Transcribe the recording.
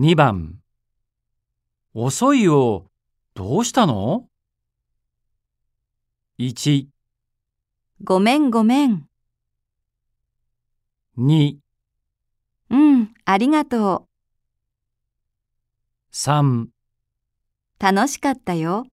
2番遅いよ。どうしたの ?1、ごめんごめん。2、うん、ありがとう3。楽しかったよ。